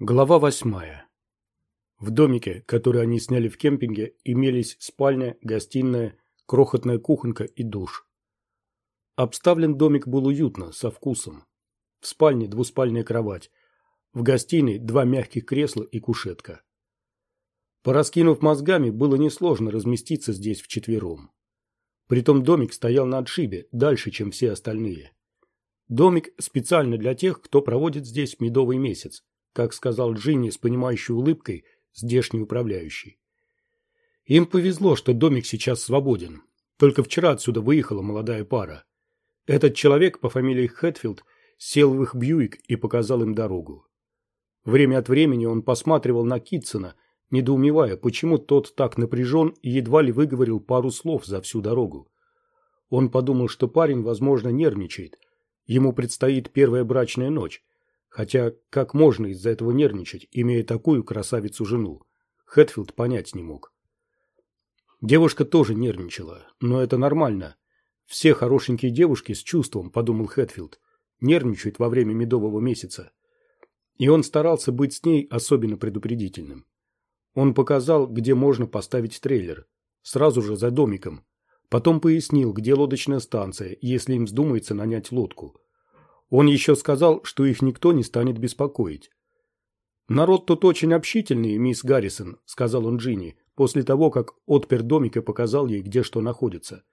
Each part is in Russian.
Глава восьмая. В домике, который они сняли в кемпинге, имелись спальня, гостиная, крохотная кухонка и душ. Обставлен домик был уютно, со вкусом. В спальне двуспальная кровать, в гостиной два мягких кресла и кушетка. Пораскинув мозгами, было несложно разместиться здесь вчетвером. Притом домик стоял на отшибе, дальше, чем все остальные. Домик специально для тех, кто проводит здесь медовый месяц, как сказал Джинни с понимающей улыбкой, здешний управляющий. Им повезло, что домик сейчас свободен. Только вчера отсюда выехала молодая пара. Этот человек по фамилии Хэтфилд сел в их Бьюик и показал им дорогу. Время от времени он посматривал на Китсона, недоумевая, почему тот так напряжен и едва ли выговорил пару слов за всю дорогу. Он подумал, что парень, возможно, нервничает. Ему предстоит первая брачная ночь, Хотя как можно из-за этого нервничать, имея такую красавицу-жену? Хэтфилд понять не мог. Девушка тоже нервничала, но это нормально. Все хорошенькие девушки с чувством, подумал Хэтфилд, нервничают во время медового месяца. И он старался быть с ней особенно предупредительным. Он показал, где можно поставить трейлер. Сразу же за домиком. Потом пояснил, где лодочная станция, если им вздумается нанять лодку. Он еще сказал, что их никто не станет беспокоить. «Народ тут очень общительный, мисс Гаррисон», – сказал он Джинни, после того, как отпер домик и показал ей, где что находится.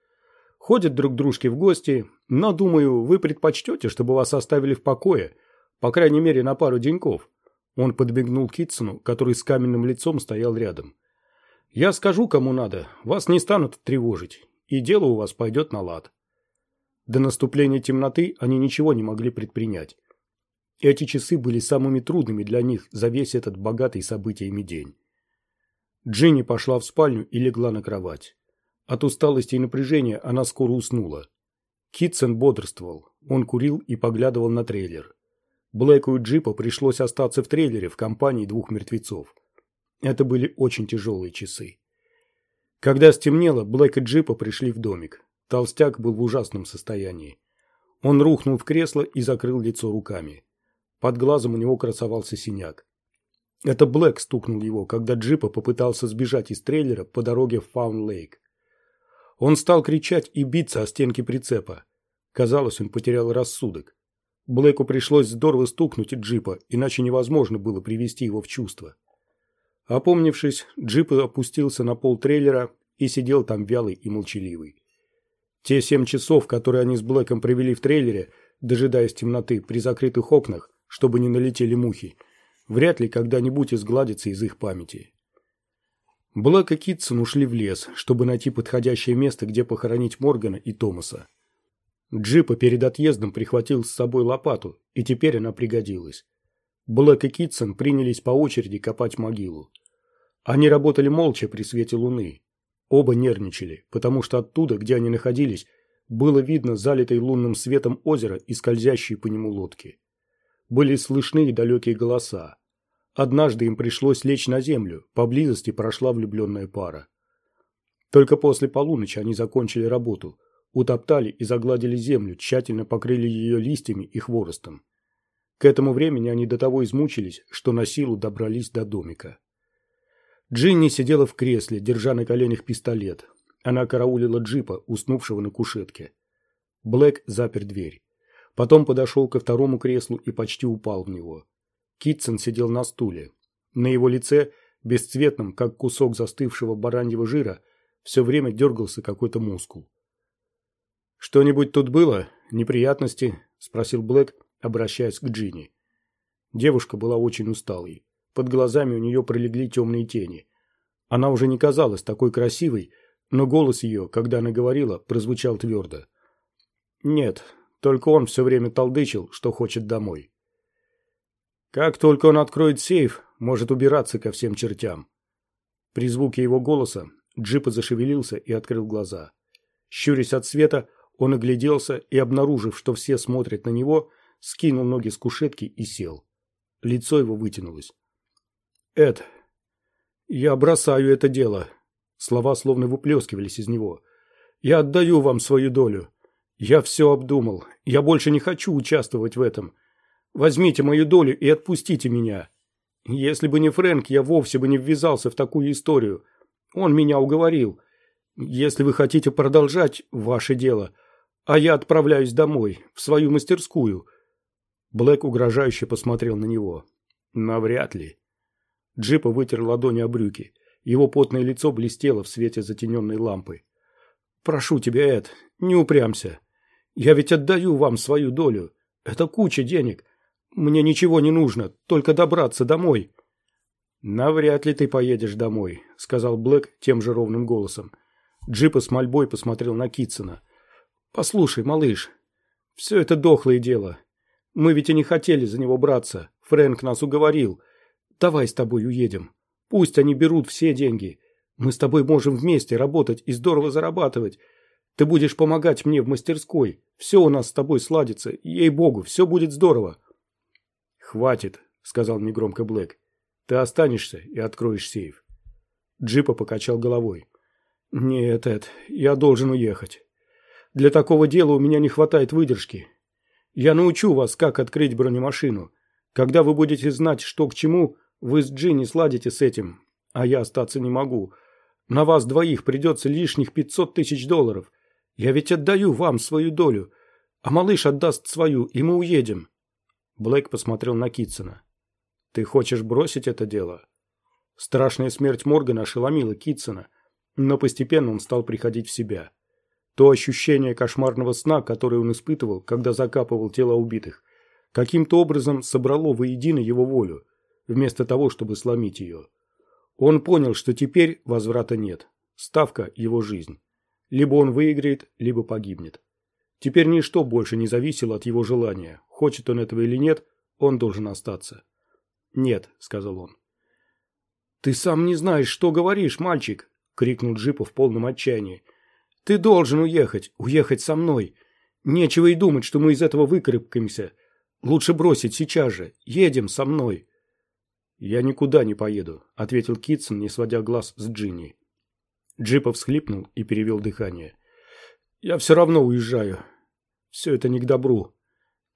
«Ходят друг к дружке в гости, но, думаю, вы предпочтете, чтобы вас оставили в покое, по крайней мере, на пару деньков». Он подбегнул Китсону, который с каменным лицом стоял рядом. «Я скажу, кому надо, вас не станут тревожить, и дело у вас пойдет на лад». До наступления темноты они ничего не могли предпринять. Эти часы были самыми трудными для них за весь этот богатый событиями день. Джинни пошла в спальню и легла на кровать. От усталости и напряжения она скоро уснула. Китсон бодрствовал. Он курил и поглядывал на трейлер. Блэку и Джипа пришлось остаться в трейлере в компании двух мертвецов. Это были очень тяжелые часы. Когда стемнело, Блэк и Джипа пришли в домик. Толстяк был в ужасном состоянии. Он рухнул в кресло и закрыл лицо руками. Под глазом у него красовался синяк. Это Блэк стукнул его, когда Джипа попытался сбежать из трейлера по дороге в Фаун-Лейк. Он стал кричать и биться о стенки прицепа. Казалось, он потерял рассудок. Блэку пришлось здорово стукнуть Джипа, иначе невозможно было привести его в чувство. Опомнившись, Джип опустился на пол трейлера и сидел там вялый и молчаливый. Те семь часов, которые они с Блэком провели в трейлере, дожидаясь темноты при закрытых окнах, чтобы не налетели мухи, вряд ли когда-нибудь изгладится из их памяти. Блэк и Китсон ушли в лес, чтобы найти подходящее место, где похоронить Моргана и Томаса. Джипа перед отъездом прихватил с собой лопату, и теперь она пригодилась. Блэк и Китсон принялись по очереди копать могилу. Они работали молча при свете луны, Оба нервничали, потому что оттуда, где они находились, было видно залитое лунным светом озеро и скользящие по нему лодки. Были слышны и далекие голоса. Однажды им пришлось лечь на землю, поблизости прошла влюбленная пара. Только после полуночи они закончили работу, утоптали и загладили землю, тщательно покрыли ее листьями и хворостом. К этому времени они до того измучились, что на силу добрались до домика. Джинни сидела в кресле, держа на коленях пистолет. Она караулила джипа, уснувшего на кушетке. Блэк запер дверь. Потом подошел ко второму креслу и почти упал в него. Китсон сидел на стуле. На его лице, бесцветном, как кусок застывшего бараньего жира, все время дергался какой-то мускул. «Что-нибудь тут было? Неприятности?» – спросил Блэк, обращаясь к Джинни. Девушка была очень усталой. Под глазами у нее пролегли темные тени. Она уже не казалась такой красивой, но голос ее, когда она говорила, прозвучал твердо. Нет, только он все время толдычил, что хочет домой. Как только он откроет сейф, может убираться ко всем чертям. При звуке его голоса джипа зашевелился и открыл глаза. Щурясь от света, он огляделся и, обнаружив, что все смотрят на него, скинул ноги с кушетки и сел. Лицо его вытянулось. Эд, я бросаю это дело. Слова словно выплескивались из него. Я отдаю вам свою долю. Я все обдумал. Я больше не хочу участвовать в этом. Возьмите мою долю и отпустите меня. Если бы не Фрэнк, я вовсе бы не ввязался в такую историю. Он меня уговорил. Если вы хотите продолжать, ваше дело. А я отправляюсь домой, в свою мастерскую. Блэк угрожающе посмотрел на него. Навряд ли. Джипа вытер ладони о брюки. Его потное лицо блестело в свете затененной лампы. «Прошу тебя, Эд, не упрямся. Я ведь отдаю вам свою долю. Это куча денег. Мне ничего не нужно, только добраться домой». «Навряд ли ты поедешь домой», — сказал Блэк тем же ровным голосом. Джипа с мольбой посмотрел на Китсона. «Послушай, малыш, все это дохлое дело. Мы ведь и не хотели за него браться. Фрэнк нас уговорил. Давай с тобой уедем. Пусть они берут все деньги. Мы с тобой можем вместе работать и здорово зарабатывать. Ты будешь помогать мне в мастерской. Все у нас с тобой сладится. Ей-богу, все будет здорово. Хватит, сказал негромко Блэк. Ты останешься и откроешь сейф. Джипа покачал головой. Нет, Эд, я должен уехать. Для такого дела у меня не хватает выдержки. Я научу вас, как открыть бронемашину. Когда вы будете знать, что к чему, вы с Джинни сладите с этим, а я остаться не могу. На вас двоих придется лишних пятьсот тысяч долларов. Я ведь отдаю вам свою долю, а малыш отдаст свою, и мы уедем. Блэк посмотрел на Китсона. Ты хочешь бросить это дело? Страшная смерть Моргана ошеломила Китсона, но постепенно он стал приходить в себя. То ощущение кошмарного сна, которое он испытывал, когда закапывал тела убитых, каким-то образом собрало воедино его волю, вместо того, чтобы сломить ее. Он понял, что теперь возврата нет. Ставка – его жизнь. Либо он выиграет, либо погибнет. Теперь ничто больше не зависело от его желания. Хочет он этого или нет, он должен остаться. «Нет», – сказал он. «Ты сам не знаешь, что говоришь, мальчик!» – крикнул Джипа в полном отчаянии. Ты должен уехать, уехать со мной. Нечего и думать, что мы из этого выкарабкаемся. Лучше бросить сейчас же. Едем со мной. Я никуда не поеду, ответил Китсон, не сводя глаз с Джинни. Джипов всхлипнул и перевел дыхание. Я все равно уезжаю. Все это не к добру.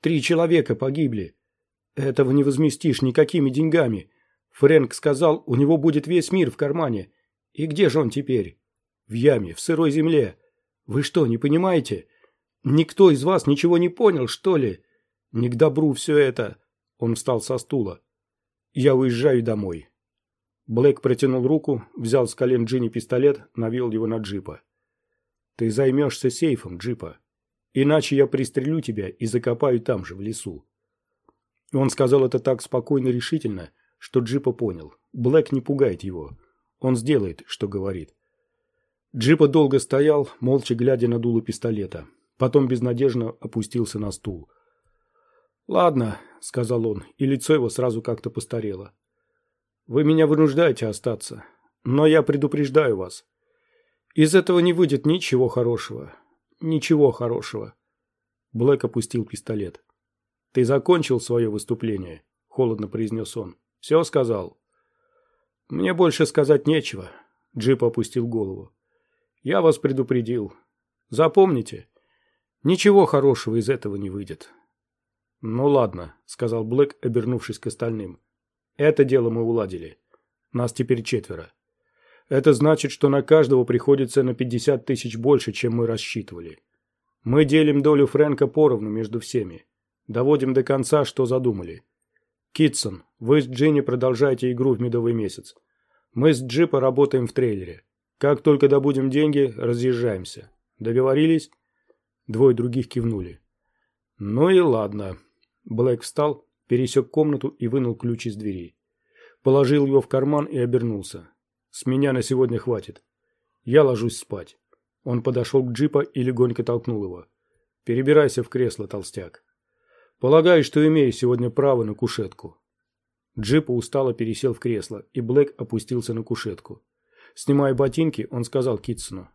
Три человека погибли. Этого не возместишь никакими деньгами. Фрэнк сказал, у него будет весь мир в кармане. И где же он теперь? В яме, в сырой земле. Вы что, не понимаете? Никто из вас ничего не понял, что ли? Не к добру все это. Он встал со стула. Я уезжаю домой. Блэк протянул руку, взял с колен Джинни пистолет, навел его на джипа. Ты займешься сейфом, джипа. Иначе я пристрелю тебя и закопаю там же, в лесу. Он сказал это так спокойно и решительно, что Джипа понял. Блэк не пугает его. Он сделает, что говорит. Джипа долго стоял, молча глядя на дуло пистолета. Потом безнадежно опустился на стул. «Ладно», — сказал он, и лицо его сразу как-то постарело. «Вы меня вынуждаете остаться, но я предупреждаю вас. Из этого не выйдет ничего хорошего. Ничего хорошего». Блэк опустил пистолет. «Ты закончил свое выступление?» — холодно произнес он. «Все сказал?» «Мне больше сказать нечего», — Джип опустил голову. Я вас предупредил. Запомните, ничего хорошего из этого не выйдет. Ну ладно, сказал Блэк, обернувшись к остальным. Это дело мы уладили. Нас теперь четверо. Это значит, что на каждого приходится на 50 тысяч больше, чем мы рассчитывали. Мы делим долю Фрэнка поровну между всеми. Доводим до конца, что задумали. Китсон, вы с Джинни продолжаете игру в медовый месяц. Мы с Джипа работаем в трейлере. Как только добудем деньги, разъезжаемся. Договорились?» Двое других кивнули. «Ну и ладно». Блэк встал, пересек комнату и вынул ключ из двери. Положил его в карман и обернулся. «С меня на сегодня хватит. Я ложусь спать». Он подошел к джипа и легонько толкнул его. «Перебирайся в кресло, толстяк. Полагаю, что имею сегодня право на кушетку». Джипа устало пересел в кресло, и Блэк опустился на кушетку. Снимая ботинки, он сказал Китсону.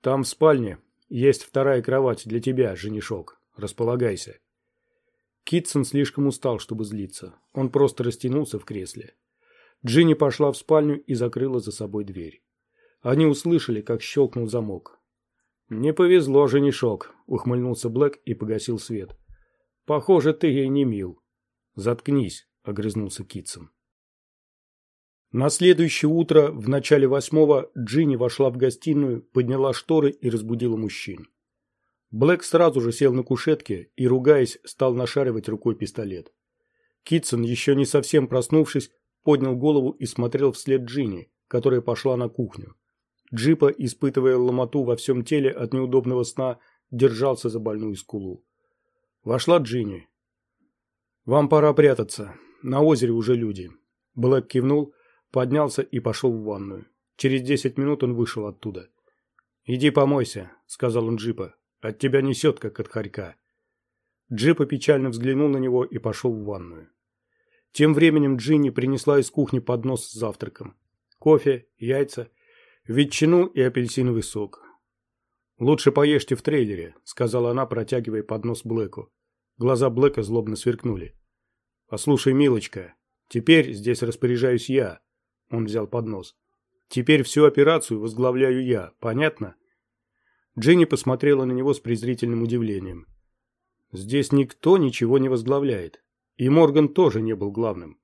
«Там в спальне есть вторая кровать для тебя, женишок. Располагайся». Китсон слишком устал, чтобы злиться. Он просто растянулся в кресле. Джинни пошла в спальню и закрыла за собой дверь. Они услышали, как щелкнул замок. «Не повезло, женишок», — ухмыльнулся Блэк и погасил свет. «Похоже, ты ей не мил». «Заткнись», — огрызнулся Китсон. На следующее утро, в начале восьмого, Джинни вошла в гостиную, подняла шторы и разбудила мужчин. Блэк сразу же сел на кушетке и, ругаясь, стал нашаривать рукой пистолет. Китсон, еще не совсем проснувшись, поднял голову и смотрел вслед Джинни, которая пошла на кухню. Джипа, испытывая ломоту во всем теле от неудобного сна, держался за больную скулу. Вошла Джинни. «Вам пора прятаться. На озере уже люди». Блэк кивнул, поднялся и пошел в ванную. Через десять минут он вышел оттуда. «Иди помойся», — сказал он Джипа. «От тебя несет, как от хорька». Джипа печально взглянул на него и пошел в ванную. Тем временем Джинни принесла из кухни поднос с завтраком. Кофе, яйца, ветчину и апельсиновый сок. «Лучше поешьте в трейлере», — сказала она, протягивая поднос Блэку. Глаза Блэка злобно сверкнули. «Послушай, милочка, теперь здесь распоряжаюсь я», — он взял поднос. «Теперь всю операцию возглавляю я, понятно?» Джинни посмотрела на него с презрительным удивлением. «Здесь никто ничего не возглавляет. И Морган тоже не был главным.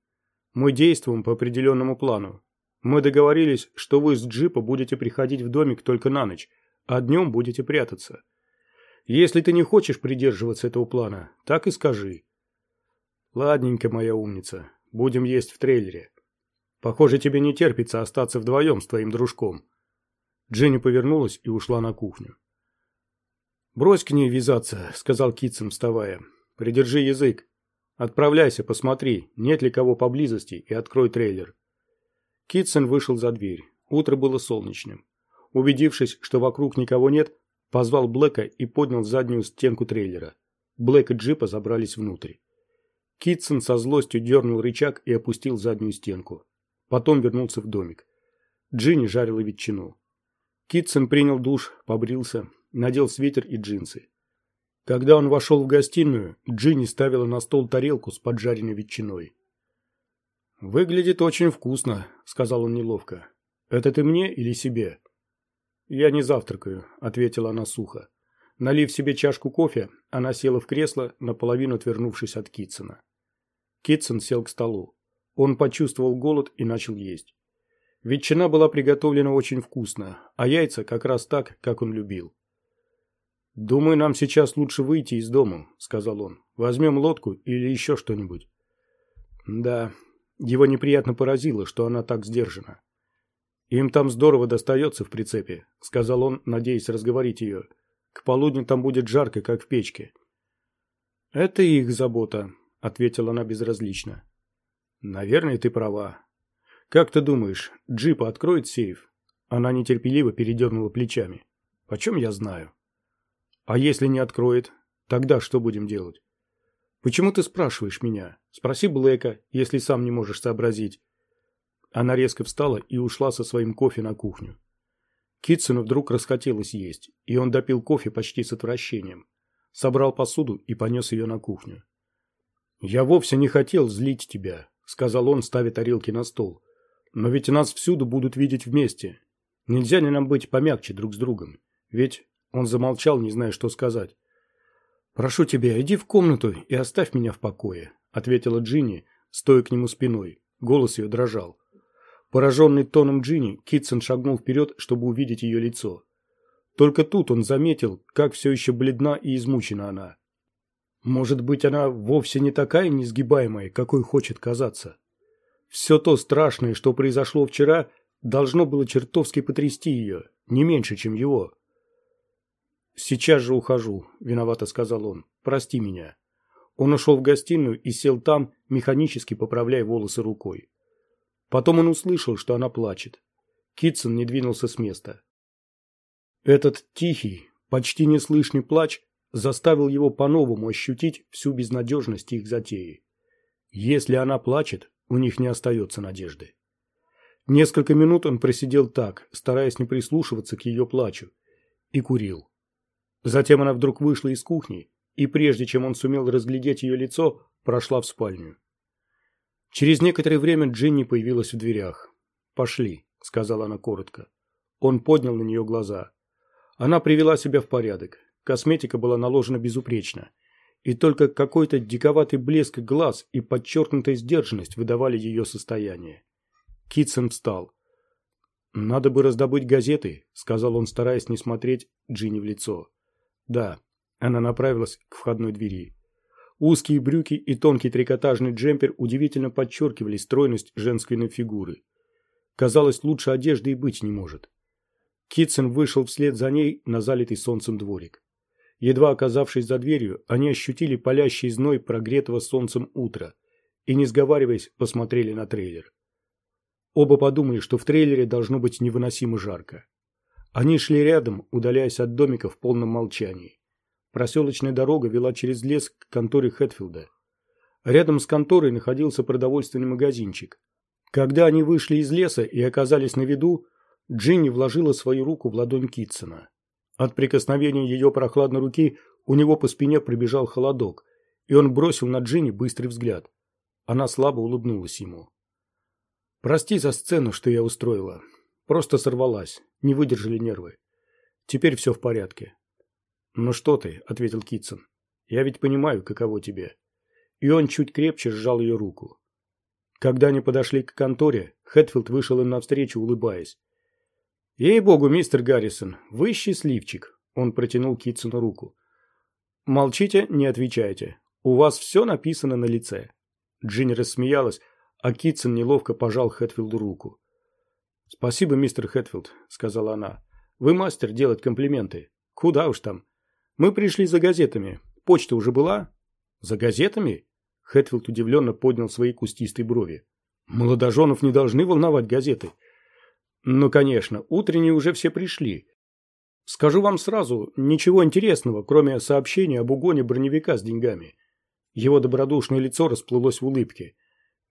Мы действуем по определенному плану. Мы договорились, что вы с джипа будете приходить в домик только на ночь, а днем будете прятаться. Если ты не хочешь придерживаться этого плана, так и скажи. Ладненько, моя умница, будем есть в трейлере. Похоже, тебе не терпится остаться вдвоем с твоим дружком. Дженни повернулась и ушла на кухню. «Брось к ней вязаться», — сказал Китсон, вставая. «Придержи язык. Отправляйся, посмотри, нет ли кого поблизости, и открой трейлер». Китсон вышел за дверь. Утро было солнечным. Убедившись, что вокруг никого нет, позвал Блэка и поднял заднюю стенку трейлера. Блэк и Джипа забрались внутрь. Китсон со злостью дернул рычаг и опустил заднюю стенку. Потом вернулся в домик. Джинни жарила ветчину. Китсон принял душ, побрился, надел свитер и джинсы. Когда он вошел в гостиную, Джинни ставила на стол тарелку с поджаренной ветчиной. «Выглядит очень вкусно», — сказал он неловко. «Это ты мне или себе?» «Я не завтракаю», — ответила она сухо. Налив себе чашку кофе, она села в кресло, наполовину отвернувшись от Китсона. Китсон сел к столу. Он почувствовал голод и начал есть. Ветчина была приготовлена очень вкусно, а яйца как раз так, как он любил. «Думаю, нам сейчас лучше выйти из дома», — сказал он. «Возьмем лодку или еще что-нибудь». Да, его неприятно поразило, что она так сдержана. «Им там здорово достается в прицепе», — сказал он, надеясь разговорить ее. «К полудню там будет жарко, как в печке». «Это их забота», — ответила она безразлично. «Наверное, ты права. Как ты думаешь, джипа откроет сейф?» Она нетерпеливо передернула плечами. «Почем я знаю?» «А если не откроет? Тогда что будем делать?» «Почему ты спрашиваешь меня? Спроси Блэка, если сам не можешь сообразить. Она резко встала и ушла со своим кофе на кухню. Китсону вдруг расхотелось есть, и он допил кофе почти с отвращением. Собрал посуду и понес ее на кухню. «Я вовсе не хотел злить тебя», — сказал он, ставя тарелки на стол. «Но ведь нас всюду будут видеть вместе. Нельзя ли нам быть помягче друг с другом? Ведь...» Он замолчал, не зная, что сказать. «Прошу тебя, иди в комнату и оставь меня в покое», — ответила Джинни, стоя к нему спиной. Голос ее дрожал. Пораженный тоном Джинни, Китсон шагнул вперед, чтобы увидеть ее лицо. Только тут он заметил, как все еще бледна и измучена она. Может быть, она вовсе не такая несгибаемая, какой хочет казаться. Все то страшное, что произошло вчера, должно было чертовски потрясти ее, не меньше, чем его. «Сейчас же ухожу», — виновато сказал он. «Прости меня». Он ушел в гостиную и сел там, механически поправляя волосы рукой. Потом он услышал, что она плачет. Китсон не двинулся с места. Этот тихий, почти неслышный плач заставил его по-новому ощутить всю безнадежность их затеи. Если она плачет, у них не остается надежды. Несколько минут он просидел так, стараясь не прислушиваться к ее плачу, и курил. Затем она вдруг вышла из кухни, и прежде чем он сумел разглядеть ее лицо, прошла в спальню. Через некоторое время Джинни появилась в дверях. «Пошли», — сказала она коротко. Он поднял на нее глаза. Она привела себя в порядок. Косметика была наложена безупречно. И только какой-то диковатый блеск глаз и подчеркнутая сдержанность выдавали ее состояние. Китсон встал. «Надо бы раздобыть газеты», — сказал он, стараясь не смотреть Джинни в лицо. «Да». Она направилась к входной двери. Узкие брюки и тонкий трикотажный джемпер удивительно подчеркивали стройность женской фигуры. Казалось, лучше одежды и быть не может. Китсон вышел вслед за ней на залитый солнцем дворик. Едва оказавшись за дверью, они ощутили палящий зной прогретого солнцем утра и, не сговариваясь, посмотрели на трейлер. Оба подумали, что в трейлере должно быть невыносимо жарко. Они шли рядом, удаляясь от домика в полном молчании. Проселочная дорога вела через лес к конторе Хэтфилда. Рядом с конторой находился продовольственный магазинчик. Когда они вышли из леса и оказались на виду, Джинни вложила свою руку в ладонь Китсона. От прикосновения ее прохладной руки у него по спине пробежал холодок, и он бросил на Джинни быстрый взгляд. Она слабо улыбнулась ему. «Прости за сцену, что я устроила. Просто сорвалась, не выдержали нервы. Теперь все в порядке. «Ну что ты», — ответил Китсон. «Я ведь понимаю, каково тебе». И он чуть крепче сжал ее руку. Когда они подошли к конторе, Хэтфилд вышел им навстречу, улыбаясь. «Ей-богу, мистер Гаррисон, вы счастливчик», — он протянул Китсону руку. «Молчите, не отвечайте. У вас все написано на лице». Джинни рассмеялась, а Китсон неловко пожал Хэтфилду руку. «Спасибо, мистер Хэтфилд», — сказала она. «Вы мастер делать комплименты. Куда уж там. Мы пришли за газетами. Почта уже была? За газетами? Хэтфилд удивленно поднял свои кустистые брови. Молодоженов не должны волновать газеты. Ну, конечно, утренние уже все пришли. Скажу вам сразу, ничего интересного, кроме сообщения об угоне броневика с деньгами. Его добродушное лицо расплылось в улыбке.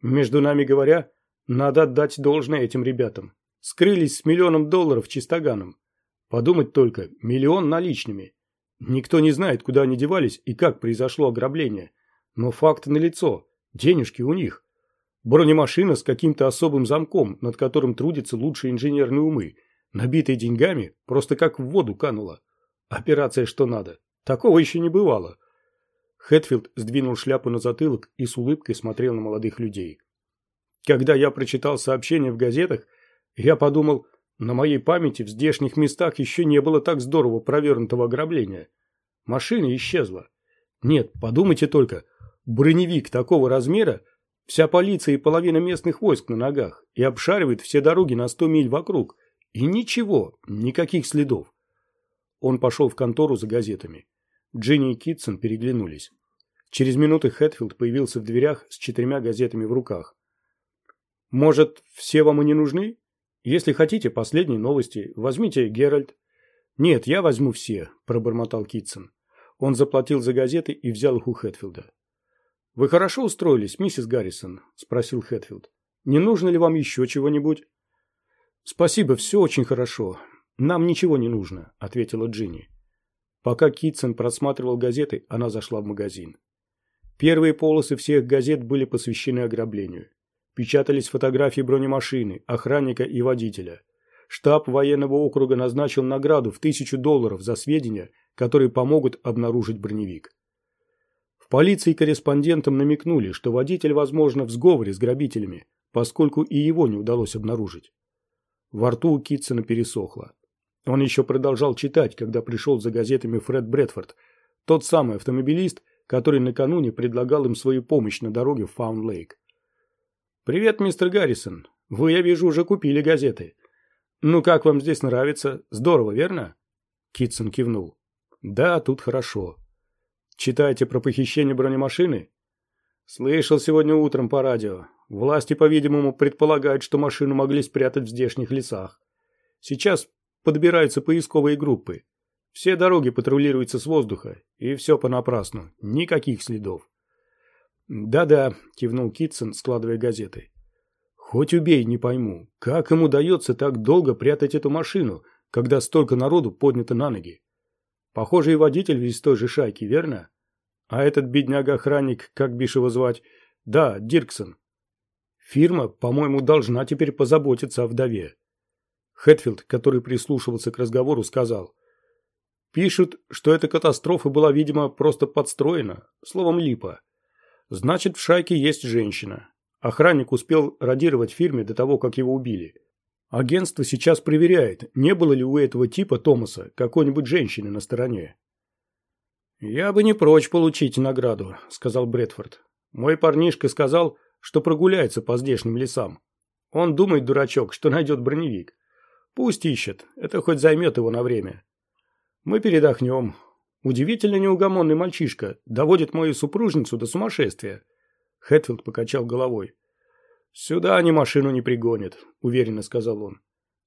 Между нами говоря, надо отдать должное этим ребятам. Скрылись с миллионом долларов чистоганом. Подумать только, миллион наличными. Никто не знает, куда они девались и как произошло ограбление. Но факт налицо. Денежки у них. Бронемашина с каким-то особым замком, над которым трудятся лучшие инженерные умы. Набитая деньгами, просто как в воду канула. Операция что надо. Такого еще не бывало. Хэтфилд сдвинул шляпу на затылок и с улыбкой смотрел на молодых людей. Когда я прочитал сообщение в газетах, я подумал, на моей памяти в здешних местах еще не было так здорово провернутого ограбления. Машина исчезла. Нет, подумайте только, броневик такого размера, вся полиция и половина местных войск на ногах, и обшаривает все дороги на сто миль вокруг. И ничего, никаких следов. Он пошел в контору за газетами. Джинни и Китсон переглянулись. Через минуты Хэтфилд появился в дверях с четырьмя газетами в руках. «Может, все вам и не нужны?» Если хотите последние новости, возьмите Геральт. Нет, я возьму все, пробормотал Китсон. Он заплатил за газеты и взял их у Хэтфилда. Вы хорошо устроились, миссис Гаррисон? спросил Хэтфилд. Не нужно ли вам еще чего-нибудь? Спасибо, все очень хорошо. Нам ничего не нужно, ответила Джинни. Пока Китсон просматривал газеты, она зашла в магазин. Первые полосы всех газет были посвящены ограблению. Печатались фотографии бронемашины, охранника и водителя. Штаб военного округа назначил награду в тысячу долларов за сведения, которые помогут обнаружить броневик. В полиции корреспондентам намекнули, что водитель, возможно, в сговоре с грабителями, поскольку и его не удалось обнаружить. Во рту у Китсона пересохло. Он еще продолжал читать, когда пришел за газетами Фред Брэдфорд, тот самый автомобилист, который накануне предлагал им свою помощь на дороге в Фаун-Лейк. «Привет, мистер Гаррисон. Вы, я вижу, уже купили газеты. Ну, как вам здесь нравится? Здорово, верно?» Китсон кивнул. «Да, тут хорошо. Читаете про похищение бронемашины?» «Слышал сегодня утром по радио. Власти, по-видимому, предполагают, что машину могли спрятать в здешних лесах. Сейчас подбираются поисковые группы. Все дороги патрулируются с воздуха, и все понапрасну. Никаких следов. «Да-да», – кивнул Китсон, складывая газеты. «Хоть убей, не пойму, как ему удается так долго прятать эту машину, когда столько народу поднято на ноги? Похоже, и водитель весь той же шайки, верно? А этот бедняга-охранник, как бишь его звать? Да, Дирксон. Фирма, по-моему, должна теперь позаботиться о вдове». Хэтфилд, который прислушивался к разговору, сказал. «Пишут, что эта катастрофа была, видимо, просто подстроена, словом, липа». Значит, в шайке есть женщина. Охранник успел радировать фирме до того, как его убили. Агентство сейчас проверяет, не было ли у этого типа Томаса какой-нибудь женщины на стороне. «Я бы не прочь получить награду», — сказал Брэдфорд. «Мой парнишка сказал, что прогуляется по здешним лесам. Он думает, дурачок, что найдет броневик. Пусть ищет, это хоть займет его на время. Мы передохнем. Удивительно неугомонный мальчишка, доводит мою супружницу до сумасшествия». Хэтфилд покачал головой. «Сюда они машину не пригонят», — уверенно сказал он.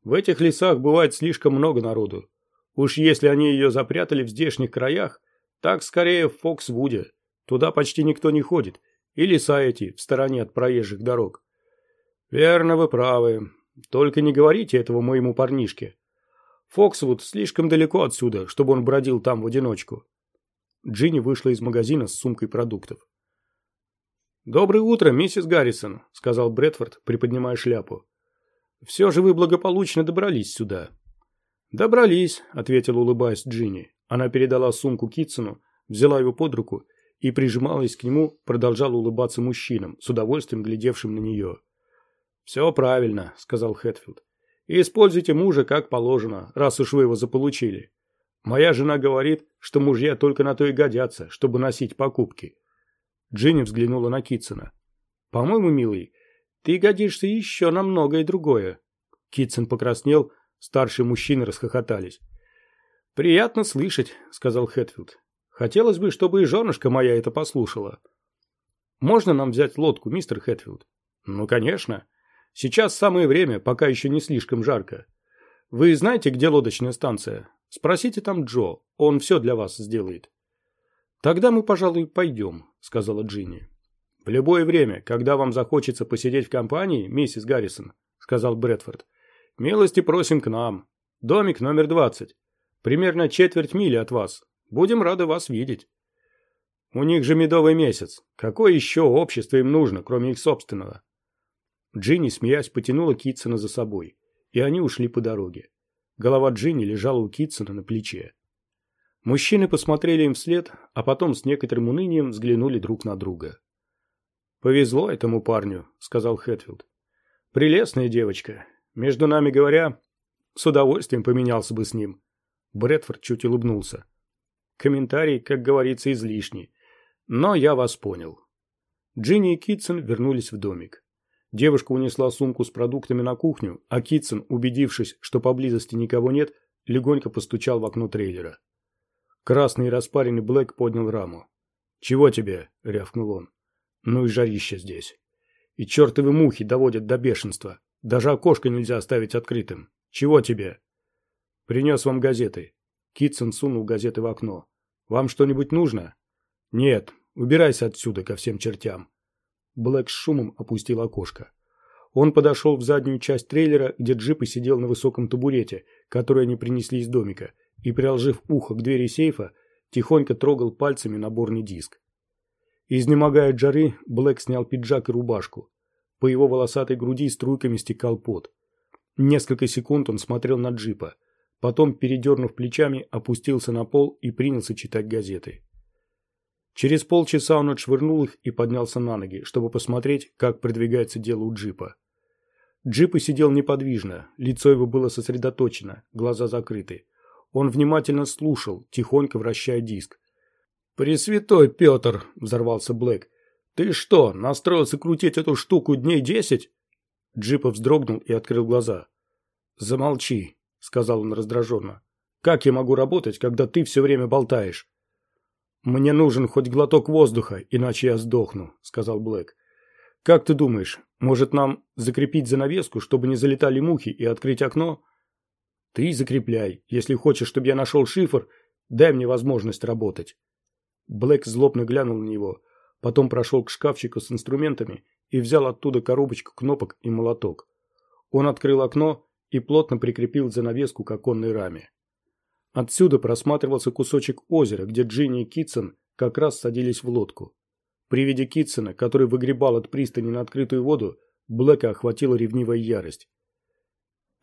«В этих лесах бывает слишком много народу. Уж если они ее запрятали в здешних краях, так скорее в Фоксвуде. Туда почти никто не ходит. И леса эти, в стороне от проезжих дорог». «Верно, вы правы. Только не говорите этого моему парнишке. Фоксвуд слишком далеко отсюда, чтобы он бродил там в одиночку». Джинни вышла из магазина с сумкой продуктов. «Доброе утро, миссис Гаррисон», — сказал Брэдфорд, приподнимая шляпу. «Все же вы благополучно добрались сюда». «Добрались», — ответила, улыбаясь Джинни. Она передала сумку Китсону, взяла его под руку и прижималась к нему, продолжала улыбаться мужчинам, с удовольствием глядевшим на нее. «Все правильно», — сказал Хэтфилд. «И используйте мужа как положено, раз уж вы его заполучили. Моя жена говорит, что мужья только на то и годятся, чтобы носить покупки. Джинни взглянула на Китсона. «По-моему, милый, ты годишься еще на многое другое». Китсон покраснел, старшие мужчины расхохотались. «Приятно слышать», — сказал Хэтфилд. «Хотелось бы, чтобы и женушка моя это послушала». «Можно нам взять лодку, мистер Хэтфилд?» «Ну, конечно. Сейчас самое время, пока еще не слишком жарко. Вы знаете, где лодочная станция? Спросите там Джо, он все для вас сделает». «Тогда мы, пожалуй, пойдем», — сказала Джинни. «В любое время, когда вам захочется посидеть в компании, миссис Гаррисон», — сказал Брэдфорд, — «милости просим к нам. Домик номер двадцать. Примерно четверть мили от вас. Будем рады вас видеть». «У них же медовый месяц. Какое еще общество им нужно, кроме их собственного?» Джинни, смеясь, потянула Китсона за собой, и они ушли по дороге. Голова Джинни лежала у Китсона на плече. Мужчины посмотрели им вслед, а потом с некоторым унынием взглянули друг на друга. «Повезло этому парню», — сказал Хэтфилд. «Прелестная девочка. Между нами говоря, с удовольствием поменялся бы с ним». Брэдфорд чуть улыбнулся. Комментарий, как говорится, излишний. Но я вас понял. Джинни и Китсон вернулись в домик. Девушка унесла сумку с продуктами на кухню, а Китсон, убедившись, что поблизости никого нет, легонько постучал в окно трейлера. Красный и распаренный Блэк поднял раму. «Чего тебе?» — рявкнул он. «Ну и жарище здесь. И чертовы мухи доводят до бешенства. Даже окошко нельзя оставить открытым. Чего тебе?» «Принес вам газеты». Китсон сунул газеты в окно. «Вам что-нибудь нужно?» «Нет. Убирайся отсюда ко всем чертям». Блэк с шумом опустил окошко. Он подошел в заднюю часть трейлера, где джип и сидел на высоком табурете, который они принесли из домика, и, приложив ухо к двери сейфа, тихонько трогал пальцами наборный диск. Изнемогая от жары, Блэк снял пиджак и рубашку. По его волосатой груди струйками стекал пот. Несколько секунд он смотрел на джипа. Потом, передернув плечами, опустился на пол и принялся читать газеты. Через полчаса он отшвырнул их и поднялся на ноги, чтобы посмотреть, как продвигается дело у джипа. Джип сидел неподвижно, лицо его было сосредоточено, глаза закрыты. Он внимательно слушал, тихонько вращая диск. «Пресвятой Петр!» – взорвался Блэк. «Ты что, настроился крутить эту штуку дней десять?» Джипов вздрогнул и открыл глаза. «Замолчи», – сказал он раздраженно. «Как я могу работать, когда ты все время болтаешь?» «Мне нужен хоть глоток воздуха, иначе я сдохну», – сказал Блэк. «Как ты думаешь, может нам закрепить занавеску, чтобы не залетали мухи, и открыть окно?» Ты закрепляй. Если хочешь, чтобы я нашел шифр, дай мне возможность работать. Блэк злобно глянул на него, потом прошел к шкафчику с инструментами и взял оттуда коробочку кнопок и молоток. Он открыл окно и плотно прикрепил занавеску к оконной раме. Отсюда просматривался кусочек озера, где Джинни и Китсон как раз садились в лодку. При виде Китсона, который выгребал от пристани на открытую воду, Блэка охватила ревнивая ярость.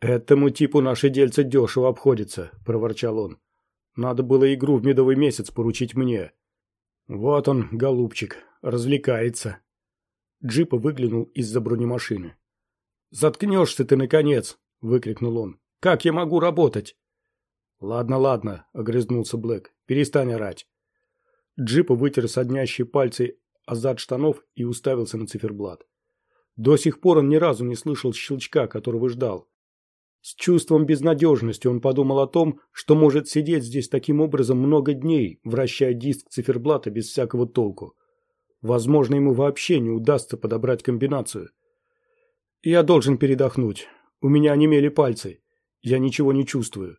«Этому типу наши дельцы дешево обходится», – проворчал он. «Надо было игру в медовый месяц поручить мне. Вот он, голубчик, развлекается». Джипа выглянул из-за бронемашины. «Заткнешься ты, наконец!» – выкрикнул он. «Как я могу работать?» «Ладно, ладно», – огрызнулся Блэк. «Перестань орать». Джипа вытер соднящие пальцы азад штанов и уставился на циферблат. До сих пор он ни разу не слышал щелчка, которого ждал. С чувством безнадежности он подумал о том, что может сидеть здесь таким образом много дней, вращая диск циферблата без всякого толку. Возможно, ему вообще не удастся подобрать комбинацию. Я должен передохнуть. У меня онемели пальцы. Я ничего не чувствую.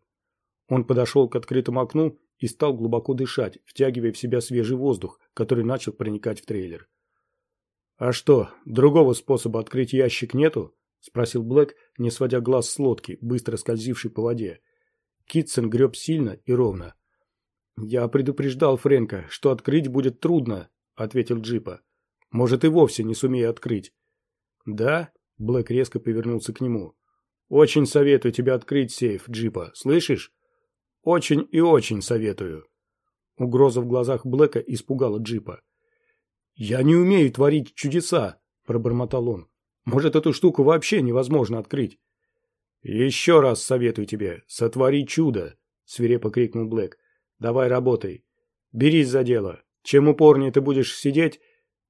Он подошел к открытому окну и стал глубоко дышать, втягивая в себя свежий воздух, который начал проникать в трейлер. «А что, другого способа открыть ящик нету?» – спросил Блэк, не сводя глаз с лодки, быстро скользившей по воде. Китсон греб сильно и ровно. «Я предупреждал Фрэнка, что открыть будет трудно», – ответил Джипа. «Может, и вовсе не сумею открыть». «Да?» – Блэк резко повернулся к нему. «Очень советую тебе открыть сейф, Джипа, слышишь? Очень и очень советую». Угроза в глазах Блэка испугала Джипа. «Я не умею творить чудеса», – пробормотал он. «Может, эту штуку вообще невозможно открыть?» «Еще раз советую тебе, сотвори чудо», – свирепо крикнул Блэк. «Давай работай. Берись за дело. Чем упорнее ты будешь сидеть,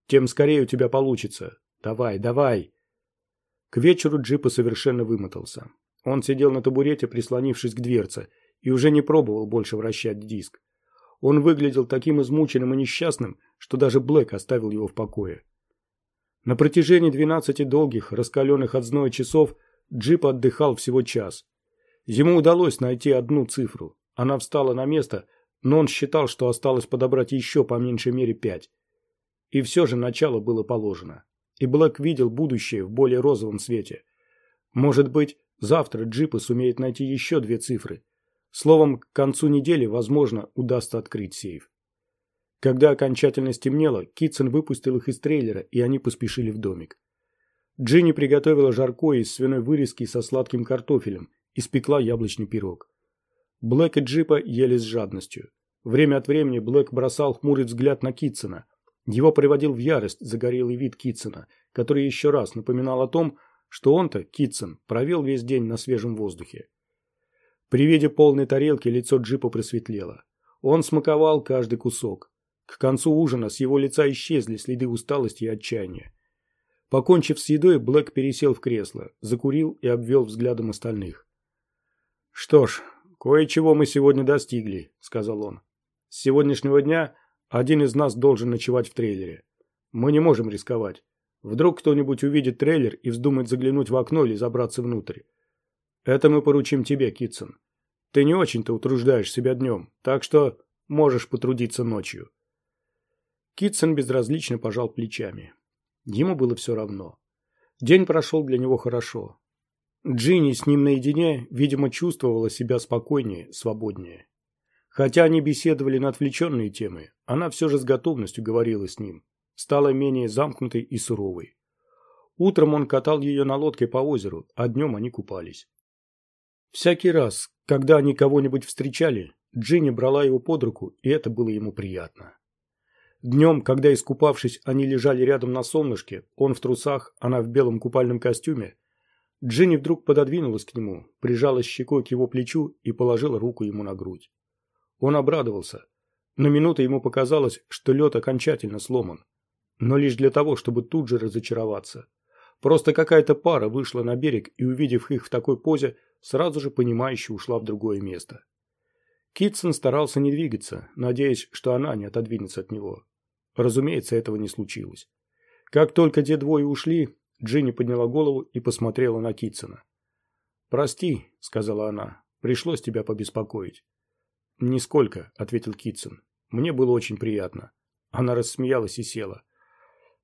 тем скорее у тебя получится. Давай, давай». К вечеру Джипа совершенно вымотался. Он сидел на табурете, прислонившись к дверце, и уже не пробовал больше вращать диск. Он выглядел таким измученным и несчастным, что даже Блэк оставил его в покое. На протяжении 12 долгих, раскаленных от зноя часов, джип отдыхал всего час. Ему удалось найти одну цифру. Она встала на место, но он считал, что осталось подобрать еще по меньшей мере пять. И все же начало было положено. И Блэк видел будущее в более розовом свете. Может быть, завтра джипы сумеет найти еще две цифры. Словом, к концу недели, возможно, удастся открыть сейф. Когда окончательно стемнело, Китсон выпустил их из трейлера, и они поспешили в домик. Джинни приготовила жаркое из свиной вырезки со сладким картофелем, и испекла яблочный пирог. Блэк и Джипа ели с жадностью. Время от времени Блэк бросал хмурый взгляд на Китсона. Его приводил в ярость загорелый вид Китсона, который еще раз напоминал о том, что он-то, Китсон, провел весь день на свежем воздухе. При виде полной тарелки лицо Джипа просветлело. Он смаковал каждый кусок. К концу ужина с его лица исчезли следы усталости и отчаяния. Покончив с едой, Блэк пересел в кресло, закурил и обвел взглядом остальных. «Что ж, кое-чего мы сегодня достигли», — сказал он. «С сегодняшнего дня один из нас должен ночевать в трейлере. Мы не можем рисковать. Вдруг кто-нибудь увидит трейлер и вздумает заглянуть в окно или забраться внутрь. Это мы поручим тебе, Китсон. Ты не очень-то утруждаешь себя днем, так что можешь потрудиться ночью. Китсон безразлично пожал плечами. Ему было все равно. День прошел для него хорошо. Джинни с ним наедине, видимо, чувствовала себя спокойнее, свободнее. Хотя они беседовали на отвлеченные темы, она все же с готовностью говорила с ним, стала менее замкнутой и суровой. Утром он катал ее на лодке по озеру, а днем они купались. Всякий раз, когда они кого-нибудь встречали, Джинни брала его под руку, и это было ему приятно. Днем, когда, искупавшись, они лежали рядом на солнышке, он в трусах, она в белом купальном костюме, Джинни вдруг пододвинулась к нему, прижалась щекой к его плечу и положила руку ему на грудь. Он обрадовался. На минуту ему показалось, что лед окончательно сломан. Но лишь для того, чтобы тут же разочароваться. Просто какая-то пара вышла на берег и, увидев их в такой позе, сразу же понимающе ушла в другое место. Китсон старался не двигаться, надеясь, что она не отодвинется от него. Разумеется, этого не случилось. Как только те двое ушли, Джинни подняла голову и посмотрела на Китсона. «Прости», — сказала она, — «пришлось тебя побеспокоить». «Нисколько», — ответил Китсон. «Мне было очень приятно». Она рассмеялась и села.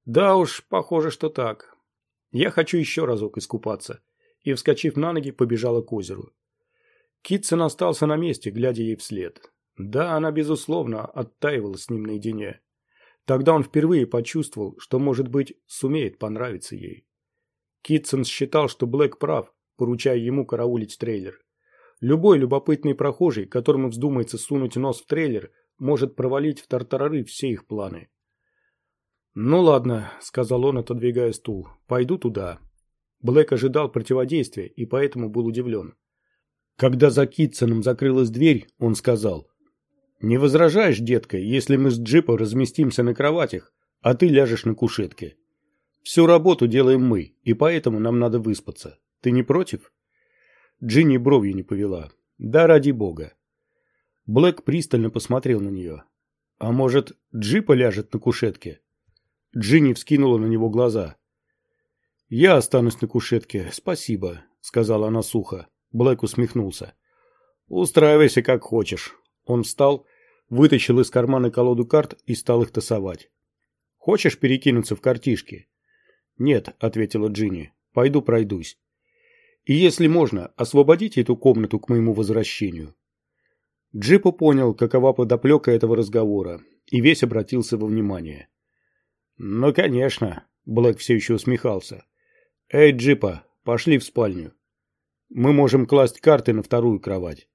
«Да уж, похоже, что так. Я хочу еще разок искупаться». И, вскочив на ноги, побежала к озеру. Китсон остался на месте, глядя ей вслед. Да, она, безусловно, оттаивала с ним наедине. Тогда он впервые почувствовал, что, может быть, сумеет понравиться ей. Китсон считал, что Блэк прав, поручая ему караулить трейлер. Любой любопытный прохожий, которому вздумается сунуть нос в трейлер, может провалить в тартарары все их планы. «Ну ладно», — сказал он, отодвигая стул. «Пойду туда». Блэк ожидал противодействия и поэтому был удивлен. Когда за Китсоном закрылась дверь, он сказал. «Не возражаешь, детка, если мы с Джипом разместимся на кроватях, а ты ляжешь на кушетке? Всю работу делаем мы, и поэтому нам надо выспаться. Ты не против?» Джинни бровью не повела. «Да ради бога». Блэк пристально посмотрел на нее. «А может, Джипа ляжет на кушетке?» Джинни вскинула на него глаза. «Я останусь на кушетке, спасибо», — сказала она сухо. Блэк усмехнулся. «Устраивайся как хочешь». Он встал, вытащил из кармана колоду карт и стал их тасовать. «Хочешь перекинуться в картишки?» «Нет», — ответила Джинни. «Пойду пройдусь». «И если можно, освободите эту комнату к моему возвращению». Джипо понял, какова подоплека этого разговора, и весь обратился во внимание. «Ну, конечно», — Блэк все еще усмехался. «Эй, Джипа, пошли в спальню. Мы можем класть карты на вторую кровать».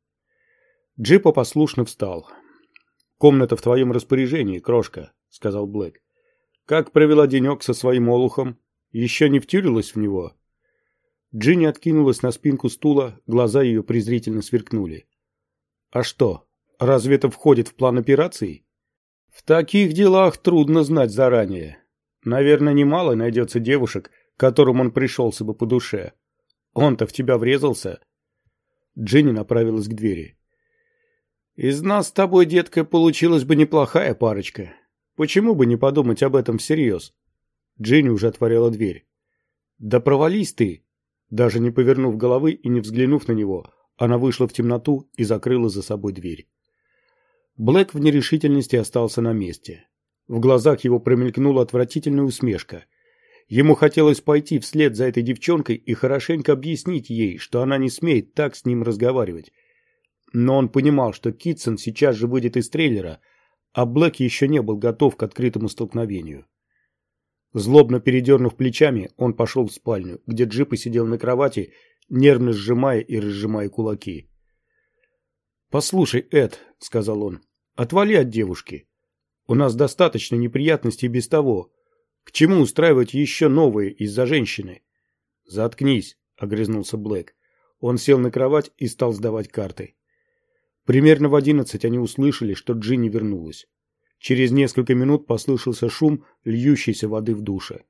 Джипа послушно встал. «Комната в твоем распоряжении, крошка», — сказал Блэк. «Как провела денек со своим олухом? Еще не втюрилась в него?» Джинни откинулась на спинку стула, глаза ее презрительно сверкнули. «А что, разве это входит в план операции?» В таких делах трудно знать заранее. Наверное, немало найдется девушек, которым он пришелся бы по душе. Он-то в тебя врезался. Джинни направилась к двери. Из нас с тобой, детка, получилась бы неплохая парочка. Почему бы не подумать об этом всерьез? Джинни уже отворяла дверь. Да провались ты! Даже не повернув головы и не взглянув на него, она вышла в темноту и закрыла за собой дверь. Блэк в нерешительности остался на месте. В глазах его промелькнула отвратительная усмешка. Ему хотелось пойти вслед за этой девчонкой и хорошенько объяснить ей, что она не смеет так с ним разговаривать. Но он понимал, что Китсон сейчас же выйдет из трейлера, а Блэк еще не был готов к открытому столкновению. Злобно передернув плечами, он пошел в спальню, где Джип сидел на кровати, нервно сжимая и разжимая кулаки. «Послушай, Эд», — сказал он, Отвали от девушки. У нас достаточно неприятностей без того. К чему устраивать еще новые из-за женщины? Заткнись, огрызнулся Блэк. Он сел на кровать и стал сдавать карты. Примерно в одиннадцать они услышали, что Джинни вернулась. Через несколько минут послышался шум льющейся воды в душе.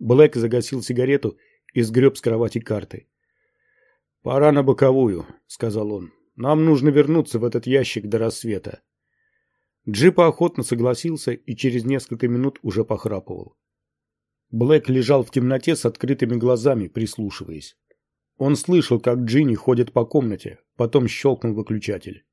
Блэк загасил сигарету и сгреб с кровати карты. «Пора на боковую», — сказал он. «Нам нужно вернуться в этот ящик до рассвета». Джипа охотно согласился и через несколько минут уже похрапывал. Блэк лежал в темноте с открытыми глазами, прислушиваясь. Он слышал, как Джинни ходит по комнате, потом щелкнул выключатель.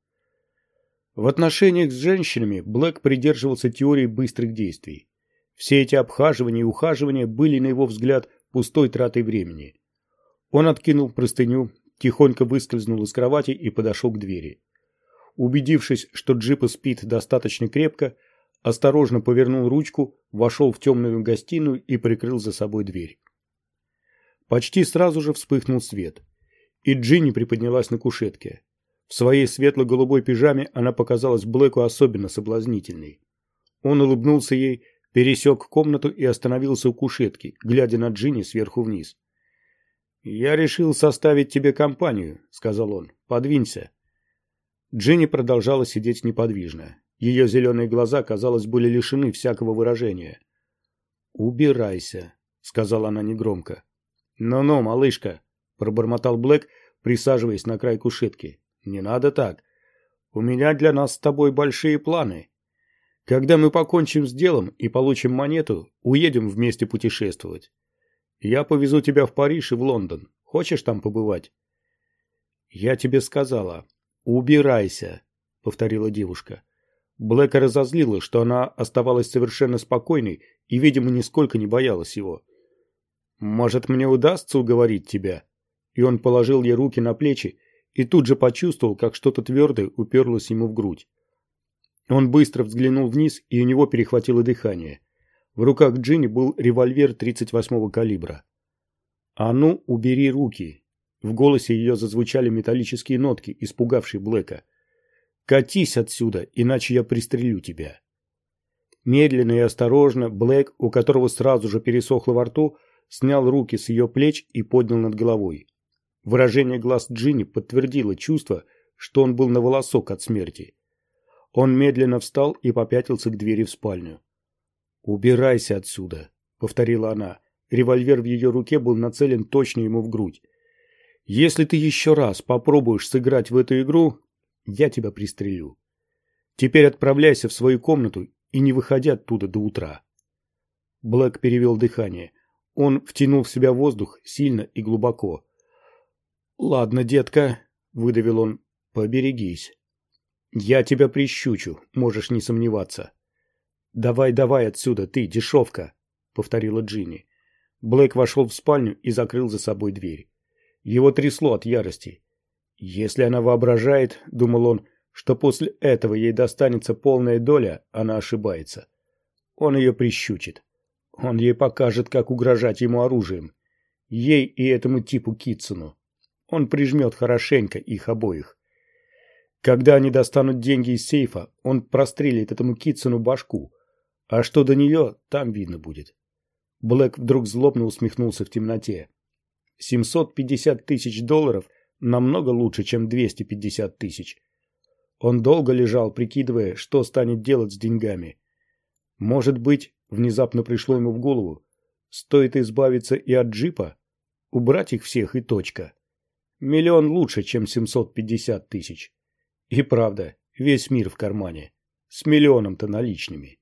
В отношениях с женщинами Блэк придерживался теории быстрых действий. Все эти обхаживания и ухаживания были, на его взгляд, пустой тратой времени. Он откинул простыню, тихонько выскользнул из кровати и подошел к двери. Убедившись, что джипа спит достаточно крепко, осторожно повернул ручку, вошел в темную гостиную и прикрыл за собой дверь. Почти сразу же вспыхнул свет, и Джинни приподнялась на кушетке. В своей светло-голубой пижаме она показалась Блэку особенно соблазнительной. Он улыбнулся ей, пересек комнату и остановился у кушетки, глядя на Джинни сверху вниз. «Я решил составить тебе компанию», — сказал он. «Подвинься». Дженни продолжала сидеть неподвижно. Ее зеленые глаза, казалось, были лишены всякого выражения. «Убирайся», — сказала она негромко. «Ну-ну, малышка», — пробормотал Блэк, присаживаясь на край кушетки. «Не надо так. У меня для нас с тобой большие планы. Когда мы покончим с делом и получим монету, уедем вместе путешествовать. Я повезу тебя в Париж и в Лондон. Хочешь там побывать?» «Я тебе сказала, «Убирайся», — повторила девушка. Блэка разозлила, что она оставалась совершенно спокойной и, видимо, нисколько не боялась его. «Может, мне удастся уговорить тебя?» И он положил ей руки на плечи и тут же почувствовал, как что-то твердое уперлось ему в грудь. Он быстро взглянул вниз, и у него перехватило дыхание. В руках Джинни был револьвер 38-го калибра. «А ну, убери руки!» В голосе ее зазвучали металлические нотки, испугавшие Блэка. «Катись отсюда, иначе я пристрелю тебя». Медленно и осторожно Блэк, у которого сразу же пересохло во рту, снял руки с ее плеч и поднял над головой. Выражение глаз Джинни подтвердило чувство, что он был на волосок от смерти. Он медленно встал и попятился к двери в спальню. «Убирайся отсюда», — повторила она. Револьвер в ее руке был нацелен точно ему в грудь. «Если ты еще раз попробуешь сыграть в эту игру, я тебя пристрелю. Теперь отправляйся в свою комнату и не выходи оттуда до утра». Блэк перевел дыхание. Он втянул в себя воздух сильно и глубоко. «Ладно, детка», — выдавил он, — «поберегись». «Я тебя прищучу, можешь не сомневаться». «Давай, давай отсюда, ты, дешевка», — повторила Джинни. Блэк вошел в спальню и закрыл за собой дверь. Его трясло от ярости. «Если она воображает, — думал он, — что после этого ей достанется полная доля, она ошибается. Он ее прищучит. Он ей покажет, как угрожать ему оружием. Ей и этому типу Китсону. Он прижмет хорошенько их обоих. Когда они достанут деньги из сейфа, он прострелит этому Китсону башку. А что до нее, там видно будет. Блэк вдруг злобно усмехнулся в темноте. 750 тысяч долларов намного лучше, чем 250 тысяч. Он долго лежал, прикидывая, что станет делать с деньгами. Может быть, внезапно пришло ему в голову, стоит избавиться и от джипа, убрать их всех и точка. Миллион лучше, чем 750 тысяч. И правда, весь мир в кармане. С миллионом-то наличными.